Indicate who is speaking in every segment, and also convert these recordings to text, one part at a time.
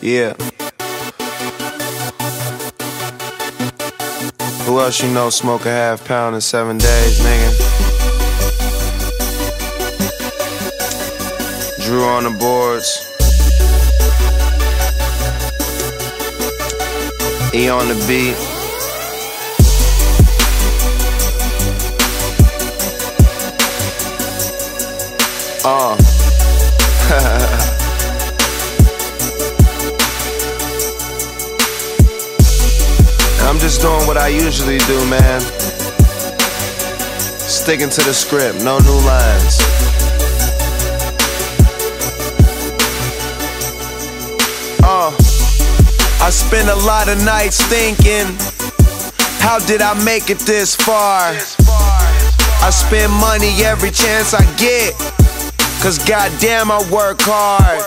Speaker 1: Yeah. Who else you know smoke a half pound in seven days, nigga? Drew on the boards. E on the beat. Uh. Just doing what I usually do, man. Sticking to the script, no new lines. Uh, I spend a lot of nights thinking, how did I make it this far? I spend money every chance I get, cause goddamn I work hard.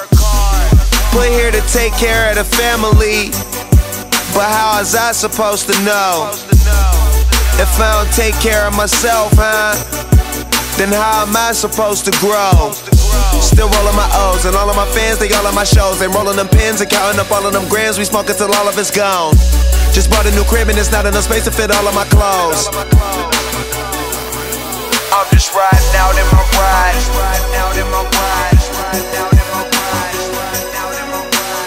Speaker 1: Put here to take care of the family. But how is I supposed to know? If I don't take care of myself, huh? Then how am I supposed to grow? Still rolling my O's and all of my fans, they all on my shows. They rolling them pins and counting up all of them grams. We smoking till all of it's gone. Just bought a new crib and it's not enough space to fit all of my clothes. I'm just riding out in my ride.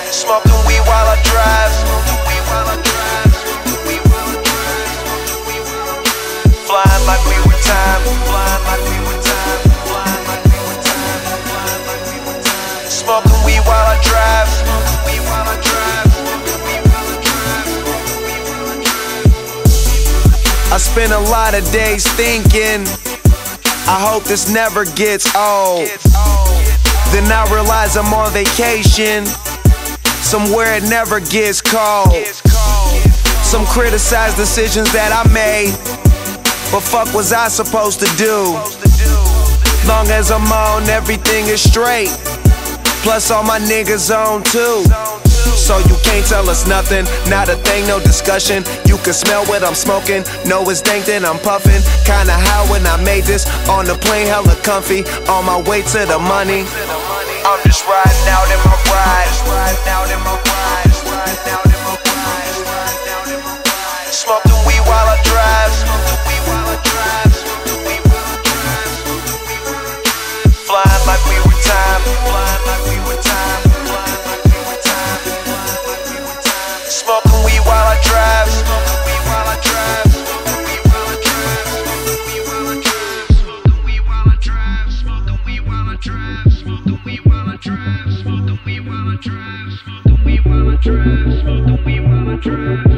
Speaker 1: Smoking weed while I drive. Flying like we were time. Flying like we were time. Flying like we were time. Smoking weed while I drive. Weed while I drive. I spend a lot of days thinking. I hope this never gets old. Then I realize I'm on vacation. Somewhere it never gets cold. Some criticize decisions that I made. But fuck was I supposed to do? Long as I'm on, everything is straight. Plus all my niggas on too. So you can't tell us nothing, not a thing, no discussion. You can smell what I'm smoking, know it's dank, then I'm puffing. Kinda how when I made this on the plane, hella comfy, on my way to the money. I'm just riding out in my ride. drive, smoking weed while I drive.